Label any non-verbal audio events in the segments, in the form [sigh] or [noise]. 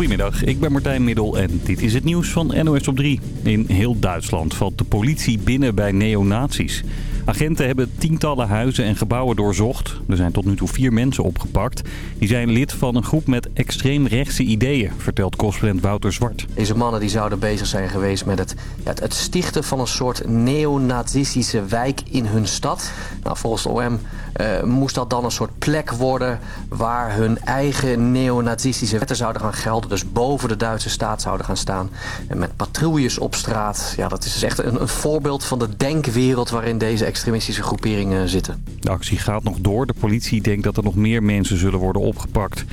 Goedemiddag, ik ben Martijn Middel en dit is het nieuws van NOS op 3. In heel Duitsland valt de politie binnen bij neonazies. Agenten hebben tientallen huizen en gebouwen doorzocht. Er zijn tot nu toe vier mensen opgepakt. Die zijn lid van een groep met extreemrechtse ideeën, vertelt correspondent Wouter Zwart. Deze mannen die zouden bezig zijn geweest met het, ja, het stichten van een soort neonazistische wijk in hun stad. Nou, volgens de OM uh, moest dat dan een soort plek worden waar hun eigen neonazistische wetten zouden gaan gelden. Dus boven de Duitse staat zouden gaan staan. En met patrouilles op straat. Ja, dat is dus echt een, een voorbeeld van de denkwereld waarin deze extremistische groeperingen zitten. De actie gaat nog door. De politie denkt dat er nog meer mensen zullen worden opgepakt.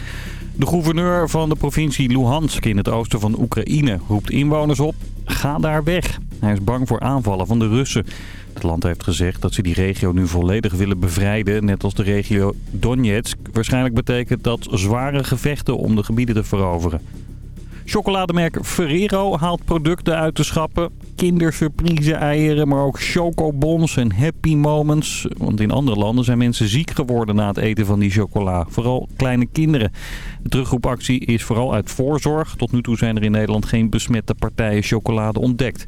De gouverneur van de provincie Luhansk in het oosten van Oekraïne roept inwoners op, ga daar weg. Hij is bang voor aanvallen van de Russen. Het land heeft gezegd dat ze die regio nu volledig willen bevrijden, net als de regio Donetsk. Waarschijnlijk betekent dat zware gevechten om de gebieden te veroveren. Chocolademerk Ferrero haalt producten uit de schappen. Kindersurprise eieren, maar ook chocobons en happy moments. Want in andere landen zijn mensen ziek geworden na het eten van die chocola. Vooral kleine kinderen. De terugroepactie is vooral uit voorzorg. Tot nu toe zijn er in Nederland geen besmette partijen chocolade ontdekt.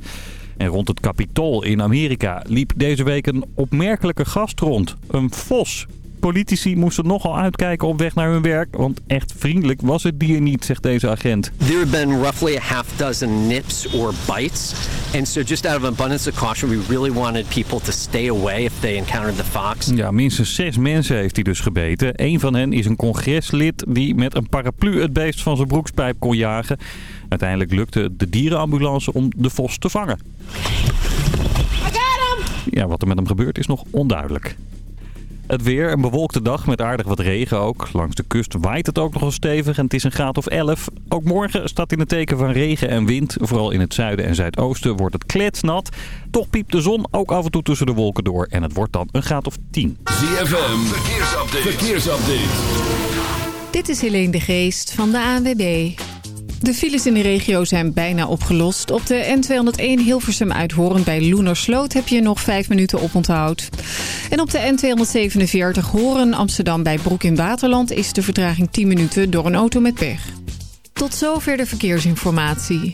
En rond het Capitool in Amerika liep deze week een opmerkelijke gast rond. Een vos. Politici moesten nogal uitkijken op weg naar hun werk, want echt vriendelijk was het dier niet, zegt deze agent. There have been roughly a half dozen nips or bites. And so just out of abundance of caution, we really wanted people to stay away if they encountered the fox. Ja, minstens zes mensen heeft hij dus gebeten. Eén van hen is een congreslid die met een paraplu het beest van zijn broekspijp kon jagen. Uiteindelijk lukte de dierenambulance om de vos te vangen. Ja, wat er met hem gebeurt is nog onduidelijk. Het weer, een bewolkte dag met aardig wat regen ook. Langs de kust waait het ook nogal stevig en het is een graad of 11. Ook morgen staat in het teken van regen en wind. Vooral in het zuiden en zuidoosten wordt het kletsnat. Toch piept de zon ook af en toe tussen de wolken door en het wordt dan een graad of 10. ZFM, verkeersupdate. verkeersupdate. Dit is Helene de Geest van de ANWB. De files in de regio zijn bijna opgelost. Op de N201 Hilversum uit Horen bij Loenersloot heb je nog 5 minuten op onthoud. En op de N247 Horen Amsterdam bij Broek in Waterland is de vertraging 10 minuten door een auto met pech. Tot zover de verkeersinformatie.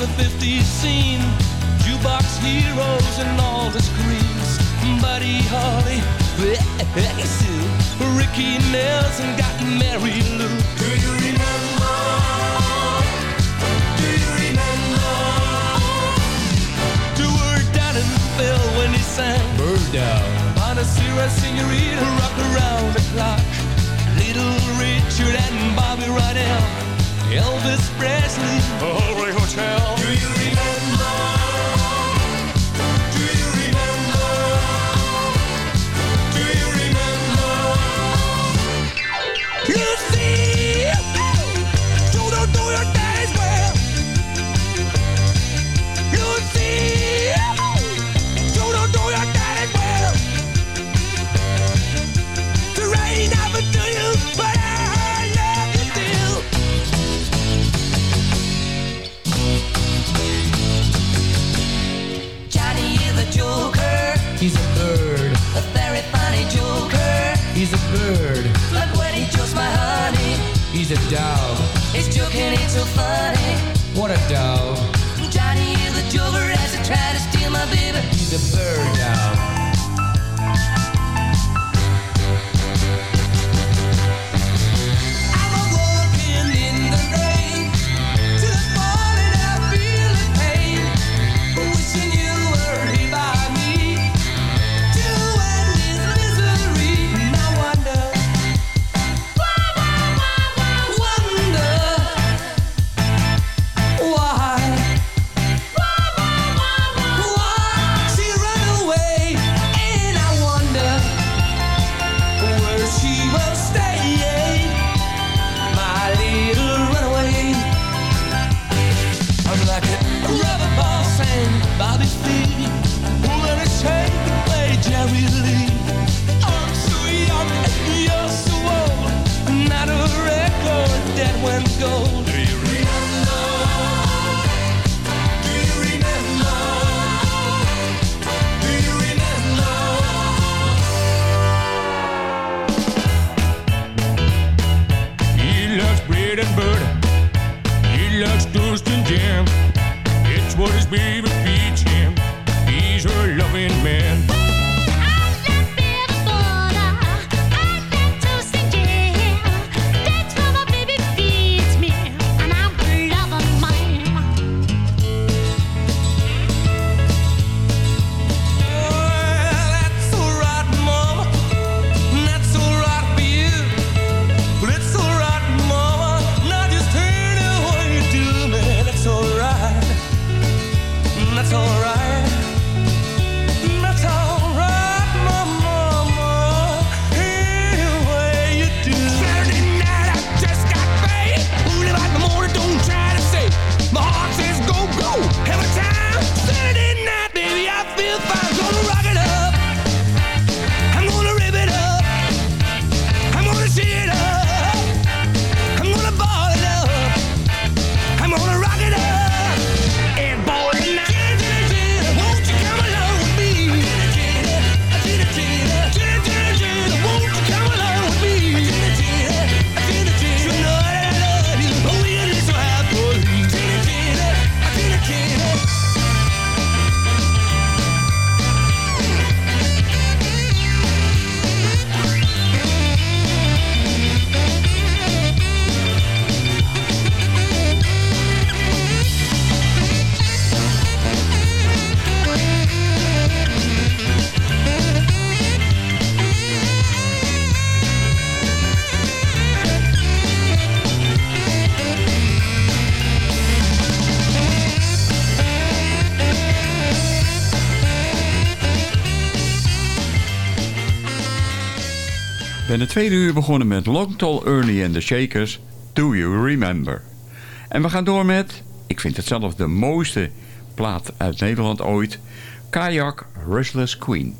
The 50s scene. Jukebox heroes and all the screens. Buddy Holly, Sue, [laughs] Ricky Nelson got Mary Lou. Do you remember? Do you remember? To work down in Phil when he sang. Bird down. Bonacera, Senorita, rock around the clock. Little Richard and Bobby Rydell. Elvis Presley, Hollywood Hotel. Dog. His joking ain't so funny. What a dog. Johnny is a joker as he try to steal my baby. He's a bird dog. ben het tweede uur begonnen met Long Tall Ernie and the Shakers, Do You Remember. En we gaan door met, ik vind het zelf de mooiste plaat uit Nederland ooit, Kayak Rushless Queen.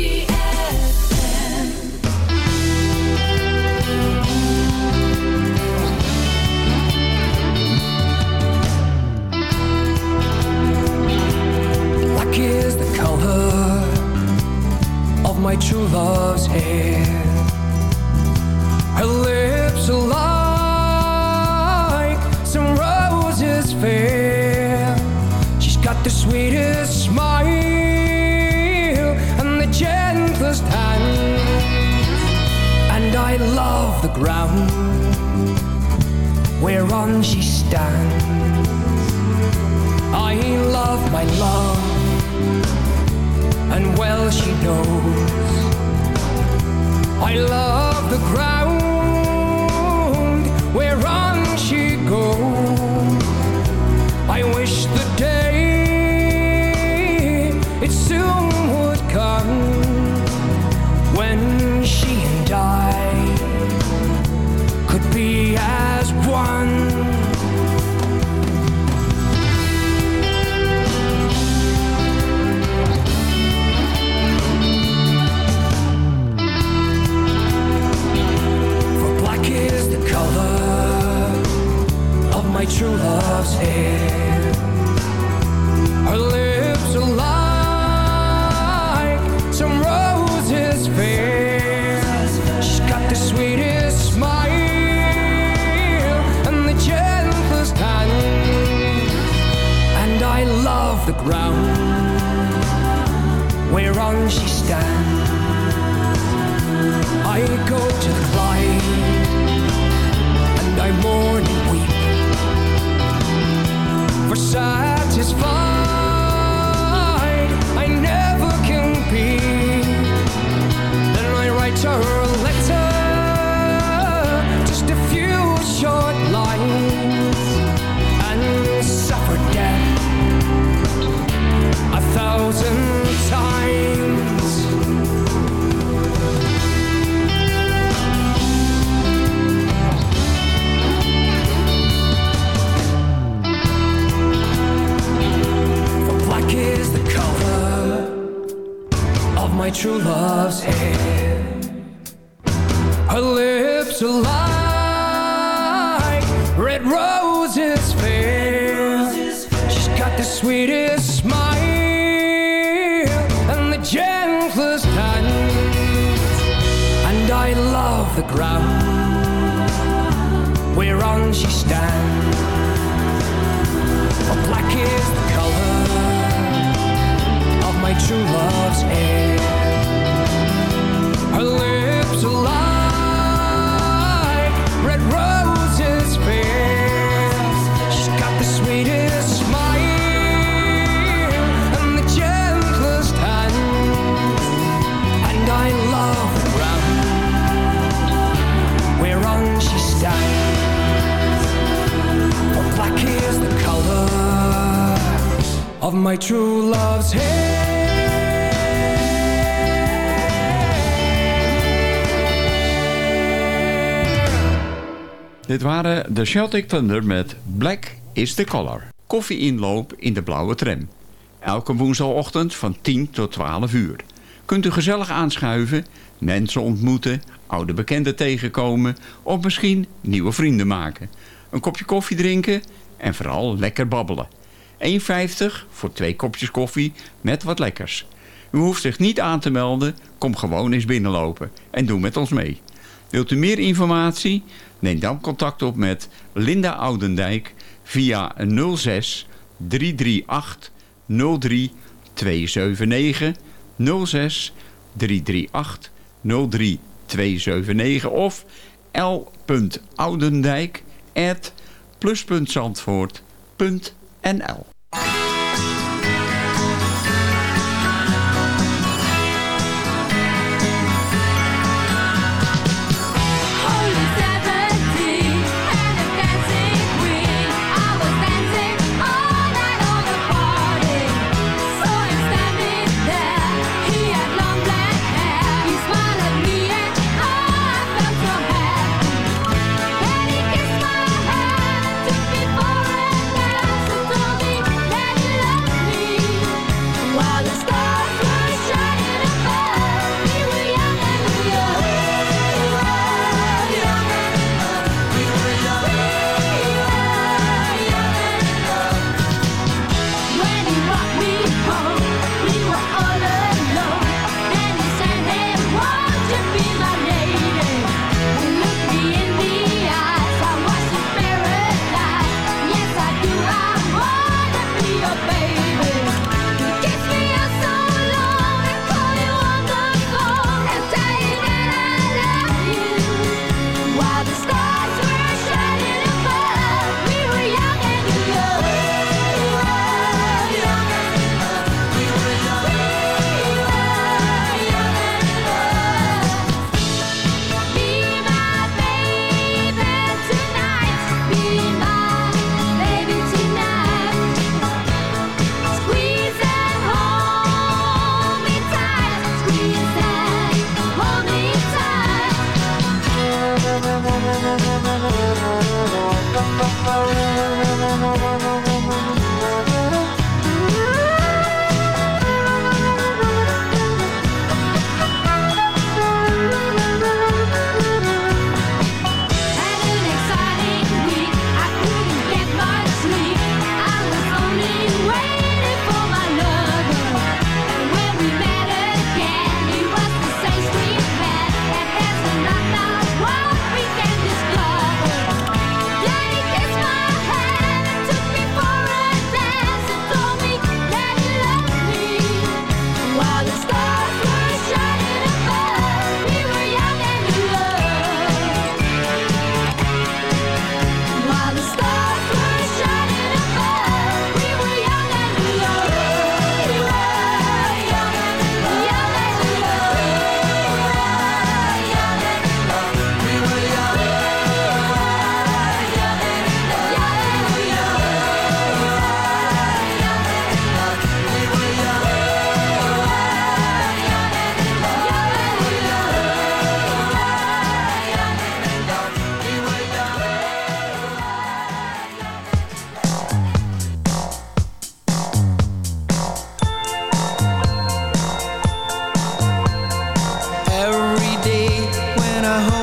for satisfied de Celtic Thunder met Black is the Color. Koffieinloop in de blauwe tram. Elke woensdagochtend van 10 tot 12 uur. Kunt u gezellig aanschuiven, mensen ontmoeten, oude bekenden tegenkomen... of misschien nieuwe vrienden maken. Een kopje koffie drinken en vooral lekker babbelen. 1,50 voor twee kopjes koffie met wat lekkers. U hoeft zich niet aan te melden, kom gewoon eens binnenlopen en doe met ons mee. Wilt u meer informatie? Neem dan contact op met Linda Oudendijk via 06 338 03279 06 338 03279 of l.oudendijk at plus.zandvoort.nl and I hope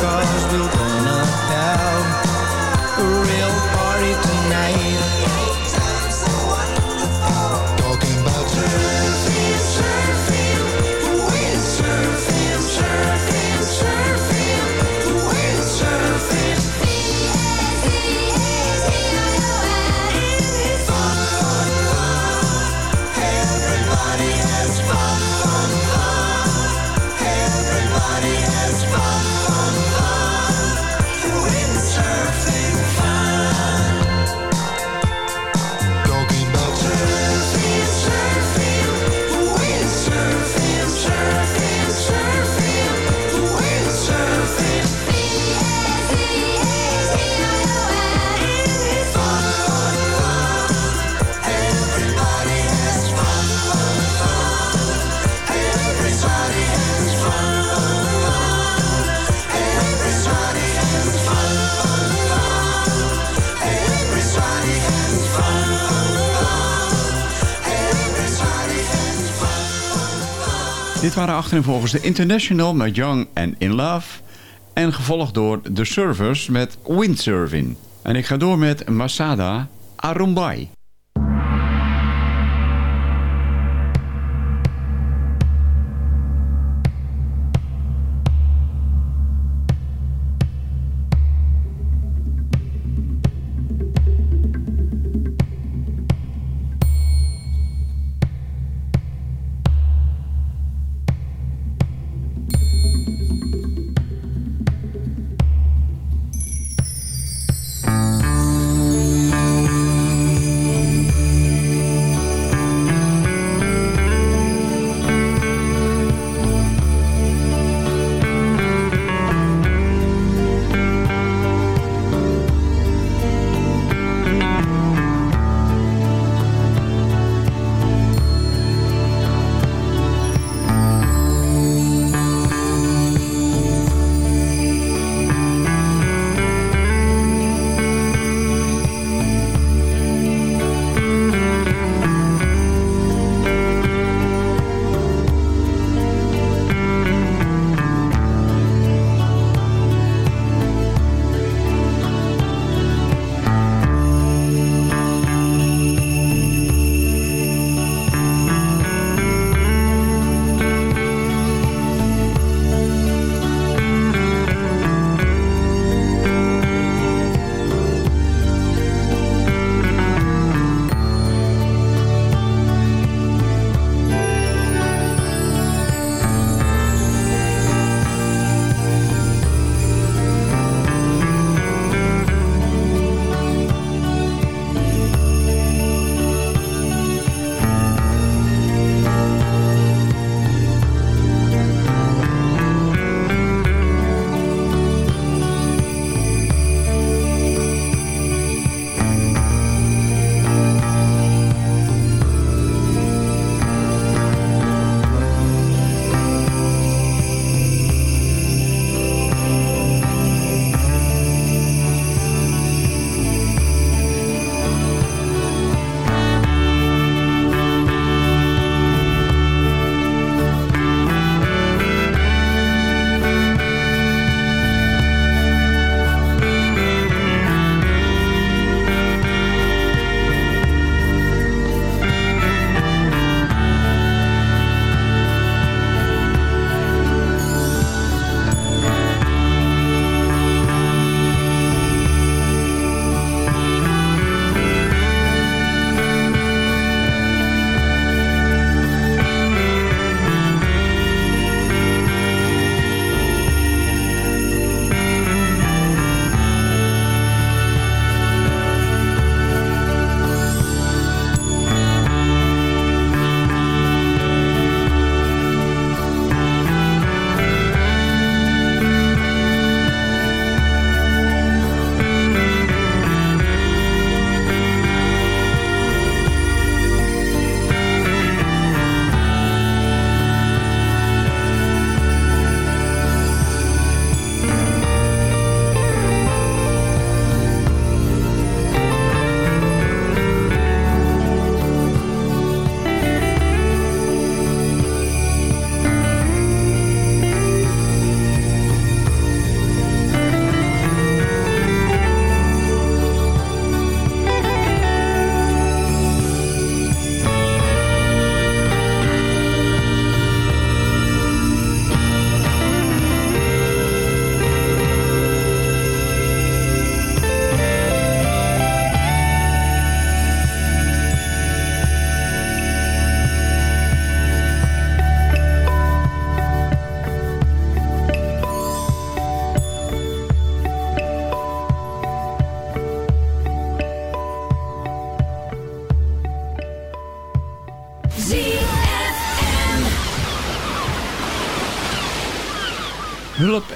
God. waren achterin volgens de International met Young and In Love. En gevolgd door The Surfers met Windsurfing. En ik ga door met Masada Arumbai.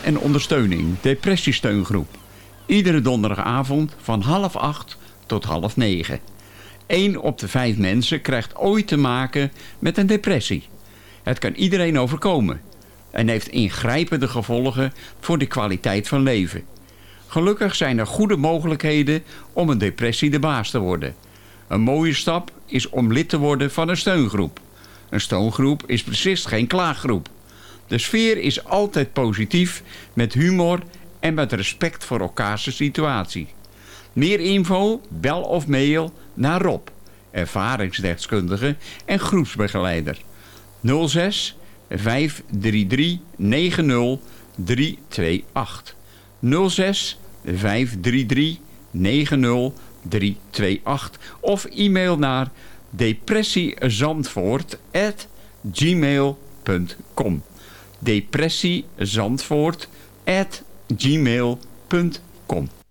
En ondersteuning, depressiesteungroep. Iedere donderdagavond van half acht tot half negen. Eén op de vijf mensen krijgt ooit te maken met een depressie. Het kan iedereen overkomen en heeft ingrijpende gevolgen voor de kwaliteit van leven. Gelukkig zijn er goede mogelijkheden om een depressie de baas te worden. Een mooie stap is om lid te worden van een steungroep. Een steungroep is precies geen klaaggroep. De sfeer is altijd positief, met humor en met respect voor elkaars situatie. Meer info, bel of mail naar Rob, ervaringsdeskundige en groepsbegeleider. 06 533 90 328. 06 533 90 328 of e-mail naar depressiezandvoort@gmail.com. depressiezandvoort@gmail.com.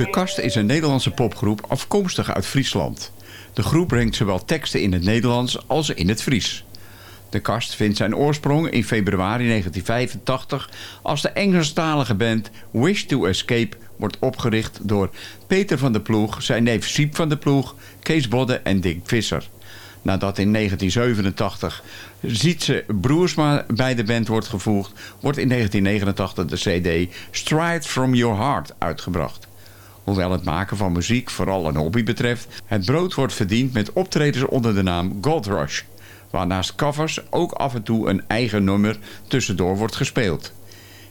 De Kast is een Nederlandse popgroep afkomstig uit Friesland. De groep brengt zowel teksten in het Nederlands als in het Fries. De Kast vindt zijn oorsprong in februari 1985 als de Engelstalige band Wish to Escape wordt opgericht door Peter van der Ploeg, zijn neef Siep van der Ploeg, Kees Bodde en Dick Visser. Nadat in 1987 Zietse Broersma bij de band wordt gevoegd, wordt in 1989 de cd Stride From Your Heart uitgebracht. Hoewel het maken van muziek vooral een hobby betreft, het brood wordt verdiend met optredens onder de naam Gold Rush, waar naast covers ook af en toe een eigen nummer tussendoor wordt gespeeld.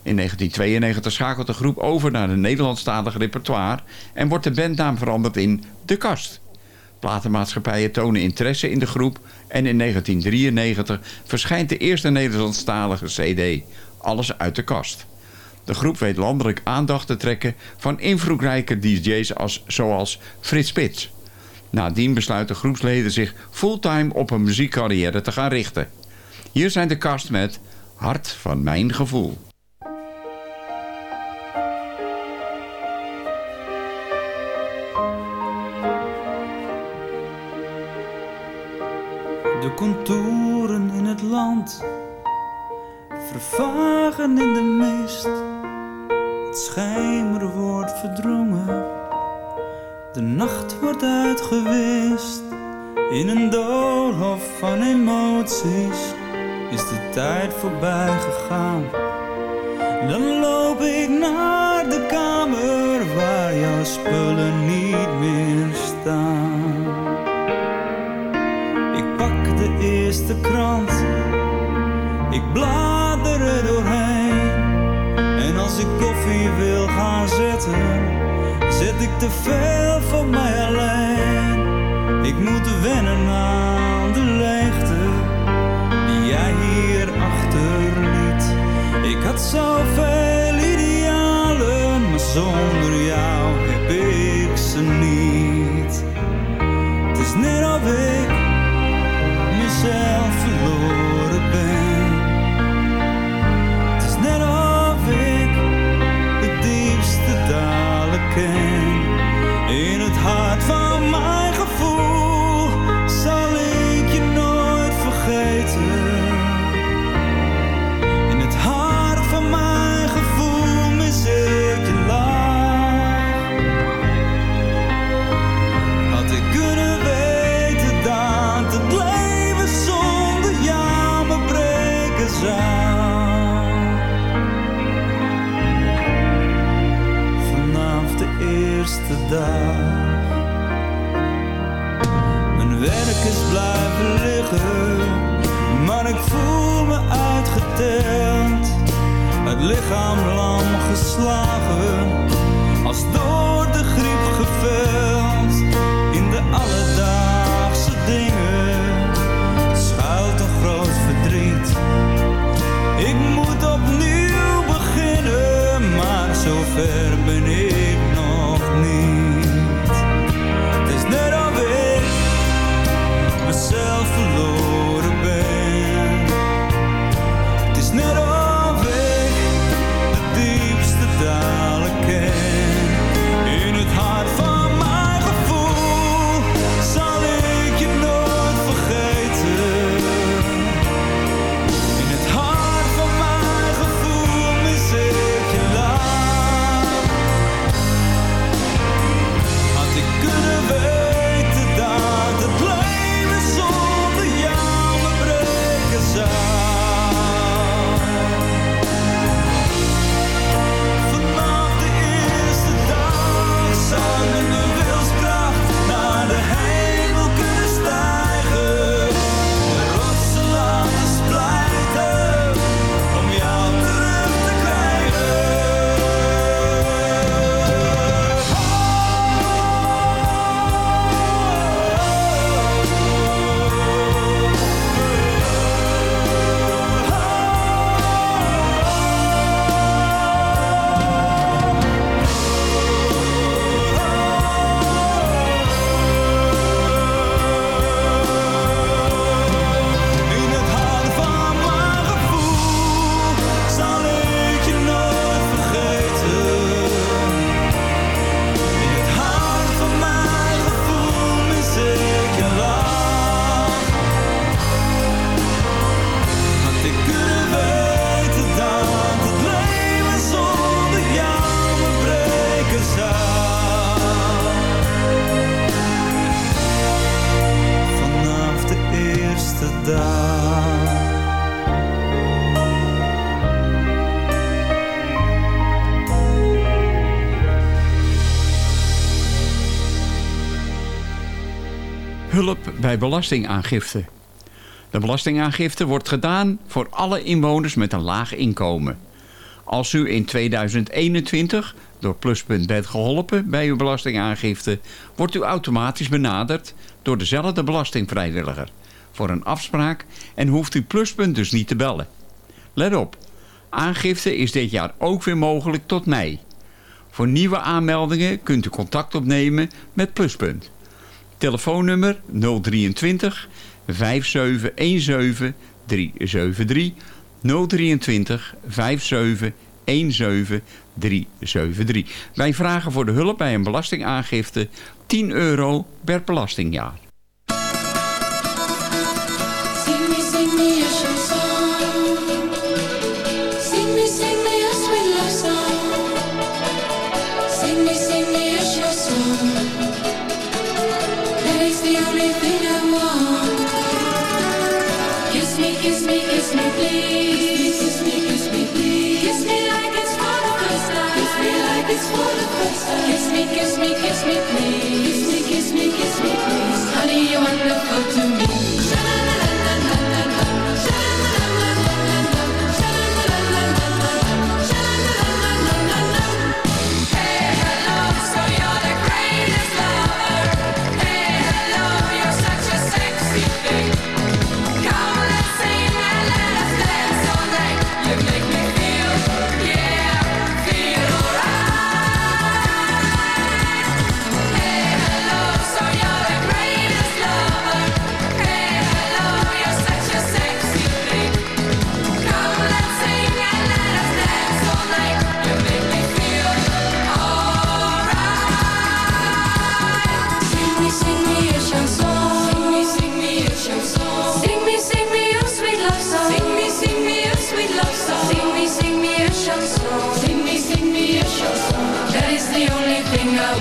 In 1992 schakelt de groep over naar een Nederlandstalig repertoire en wordt de bandnaam veranderd in De Kast. Platenmaatschappijen tonen interesse in de groep en in 1993 verschijnt de eerste Nederlandstalige cd, Alles uit de kast. De groep weet landelijk aandacht te trekken van invloedrijke DJ's als, zoals Frits Spits. Nadien besluiten groepsleden zich fulltime op een muziekcarrière te gaan richten. Hier zijn de kast met Hart van mijn gevoel. De contouren in het land vervagen in de mist. Het schijmer wordt verdrongen, de nacht wordt uitgewist. In een doolhof van emoties is de tijd voorbij gegaan. Dan loop ik naar de kamer waar jouw spullen niet meer staan. Ik pak de eerste krant, ik blader doorheen. En als ik koffie wil gaan zetten, zet ik te veel voor mij alleen. Ik moet wennen aan de leegte die jij hier achterliet. Ik had zoveel idealen, maar zonder jou heb ik ze niet. Het is net of ik mezelf maar ik voel me uitgeteld. Het lichaam lam geslagen, als door de griep geveld. bij belastingaangifte. De belastingaangifte wordt gedaan voor alle inwoners met een laag inkomen. Als u in 2021 door Pluspunt bent geholpen bij uw belastingaangifte... wordt u automatisch benaderd door dezelfde belastingvrijwilliger... voor een afspraak en hoeft u Pluspunt dus niet te bellen. Let op, aangifte is dit jaar ook weer mogelijk tot mei. Voor nieuwe aanmeldingen kunt u contact opnemen met Pluspunt. Telefoonnummer 023 5717 373 023 5717 373. Wij vragen voor de hulp bij een belastingaangifte 10 euro per belastingjaar. Sing me, sing me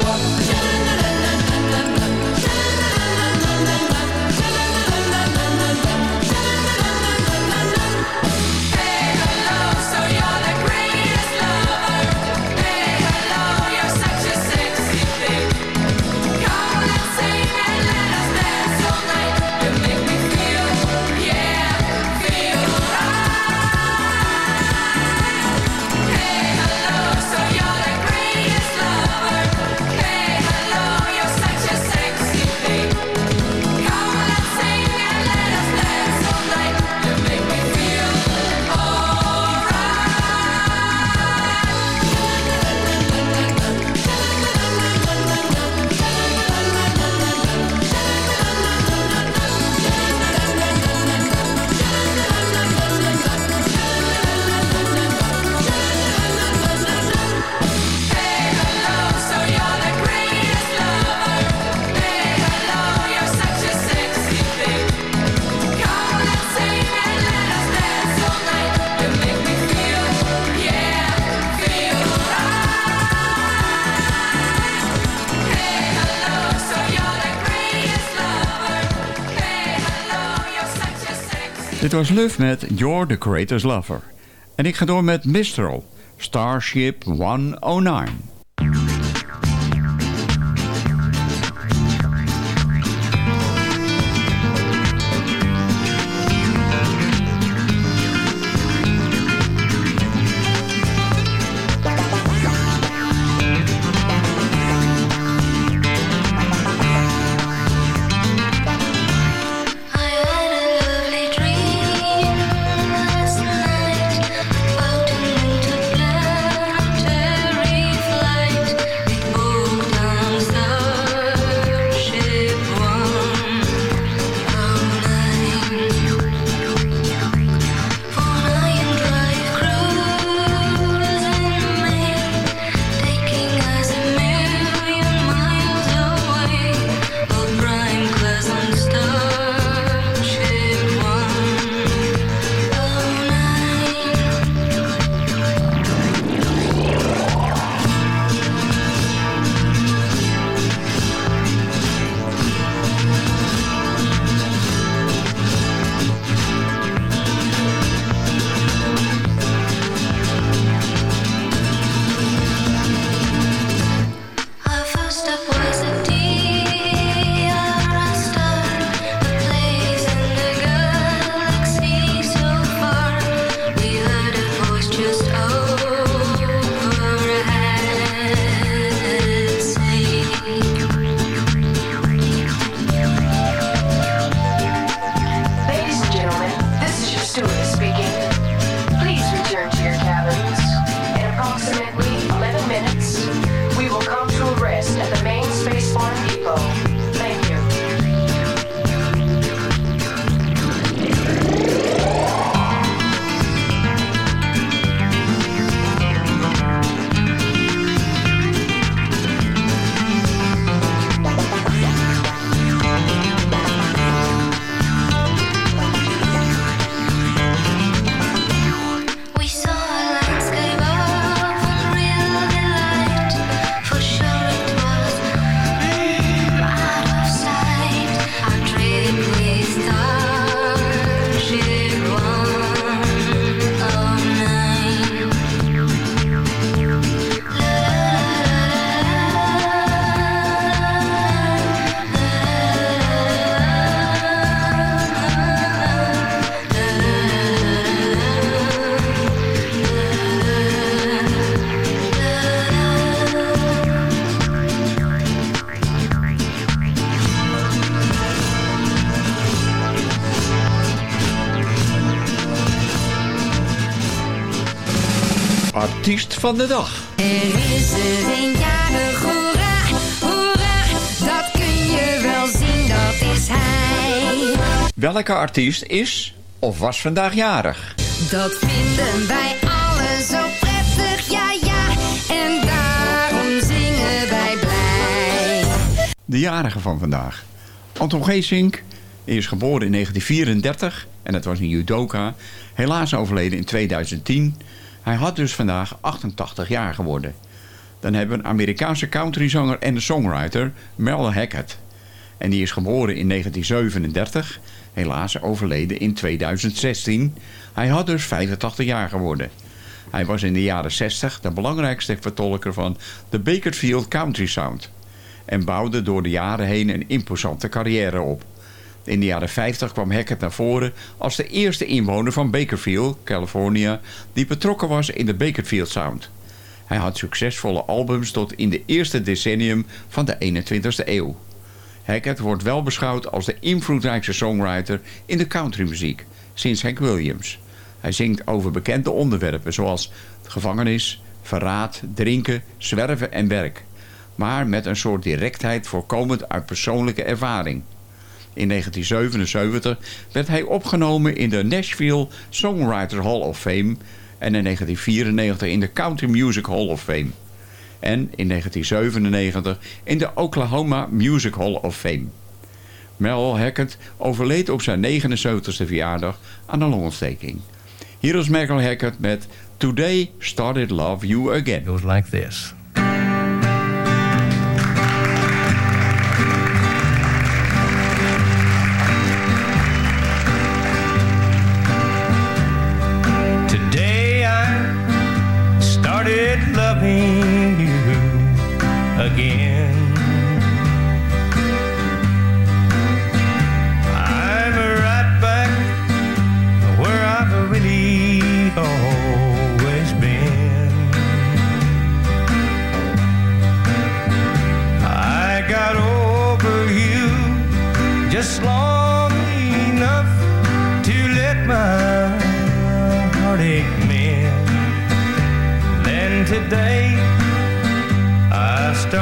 one. Het was Luf met You're the Greatest Lover. En ik ga door met Mistral, Starship 109. Van de dag. Er is er een jarig, hoera, hoera, dat kun je wel zien, dat is hij. Welke artiest is of was vandaag jarig? Dat vinden wij allen zo prettig, ja ja, en daarom zingen wij blij. De jarige van vandaag. Anton Geesink is geboren in 1934 en het was een judoka. Helaas overleden in 2010. Hij had dus vandaag 88 jaar geworden. Dan hebben we een Amerikaanse countryzanger en songwriter Merle Haggard. En die is geboren in 1937, helaas overleden in 2016. Hij had dus 85 jaar geworden. Hij was in de jaren 60 de belangrijkste vertolker van de Bakersfield Country Sound. En bouwde door de jaren heen een imposante carrière op. In de jaren 50 kwam Hackett naar voren als de eerste inwoner van Bakerfield, California, die betrokken was in de Bakerfield Sound. Hij had succesvolle albums tot in de eerste decennium van de 21ste eeuw. Hackett wordt wel beschouwd als de invloedrijkste songwriter in de countrymuziek, sinds Hank Williams. Hij zingt over bekende onderwerpen zoals gevangenis, verraad, drinken, zwerven en werk. Maar met een soort directheid voorkomend uit persoonlijke ervaring. In 1977 werd hij opgenomen in de Nashville Songwriter Hall of Fame en in 1994 in de Country Music Hall of Fame. En in 1997 in de Oklahoma Music Hall of Fame. Mel Hackett overleed op zijn 79e verjaardag aan een longontsteking. Hier is Merkel Hackett met Today Started Love You Again. goes like this.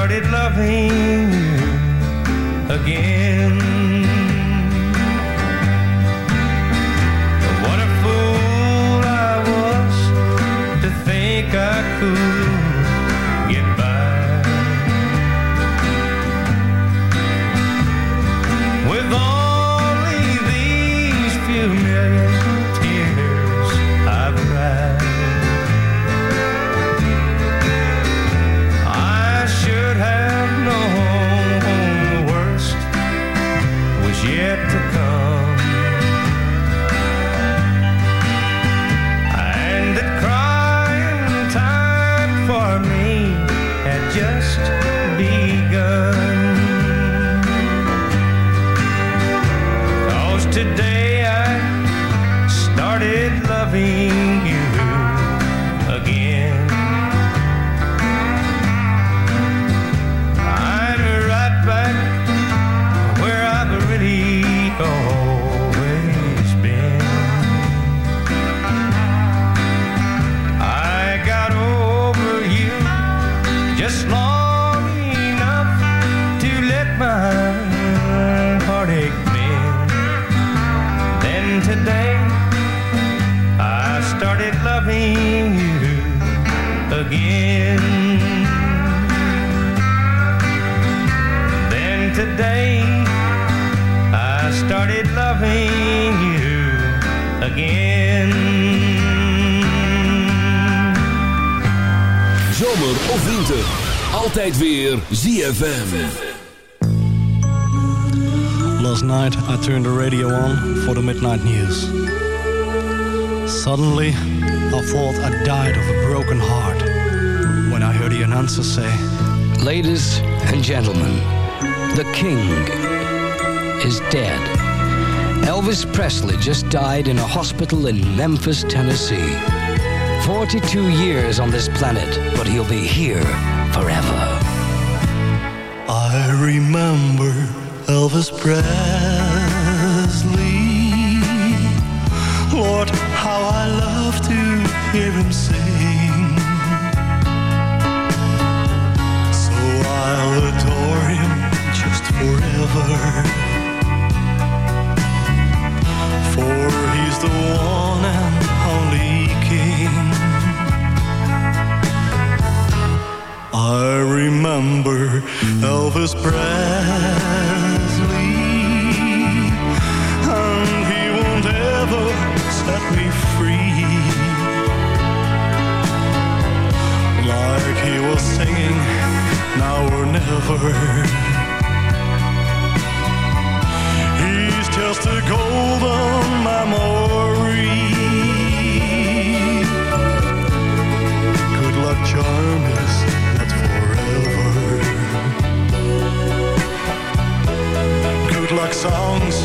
Started loving you again. is dead. Elvis Presley just died in a hospital in Memphis, Tennessee. 42 years on this planet, but he'll be here forever. I remember Elvis Presley. Lord, how I love to hear him sing. So I'll adore him just forever the one and only king. I remember Elvis Presley, and he won't ever set me free. Like he was singing, now or never. just a golden memory. Good luck charm is not forever. Good luck songs,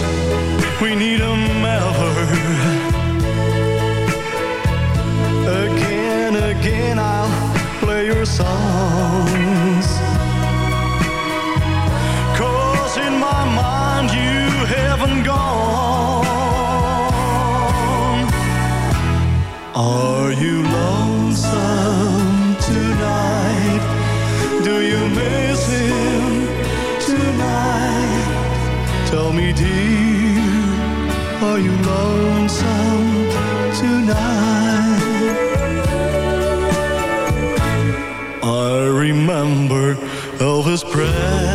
we need them ever. Again, again, I'll play your song. You lonesome tonight? Do you miss him tonight? Tell me, dear, are you lonesome tonight? I remember Elvis Presley.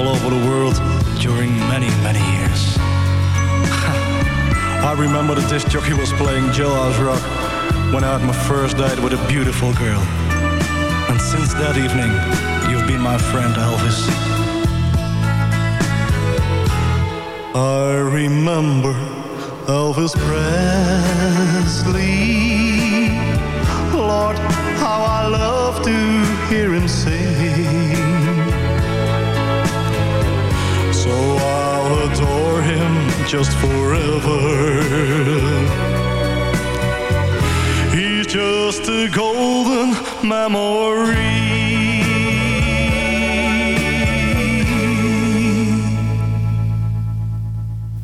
All over the world during many, many years. [laughs] I remember the disc jockey was playing Jailhouse Rock when I had my first date with a beautiful girl. And since that evening, you've been my friend, Elvis. I remember Elvis Presley. Lord, how I love to hear him sing. Just forever. He's just a golden memory.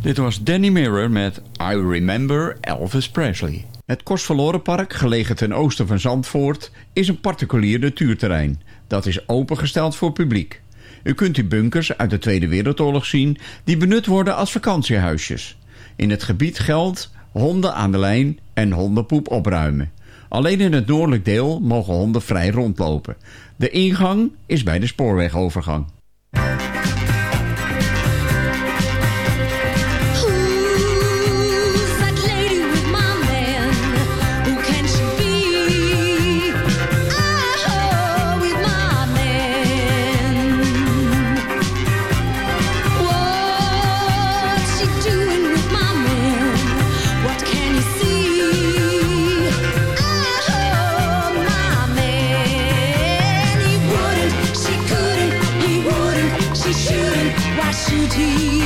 Dit was Danny Mirror met I Remember Elvis Presley. Het Kostverlorenpark, gelegen ten oosten van Zandvoort, is een particulier natuurterrein. Dat is opengesteld voor publiek. U kunt hier bunkers uit de Tweede Wereldoorlog zien die benut worden als vakantiehuisjes. In het gebied geldt honden aan de lijn en hondenpoep opruimen. Alleen in het noordelijk deel mogen honden vrij rondlopen. De ingang is bij de spoorwegovergang. tea.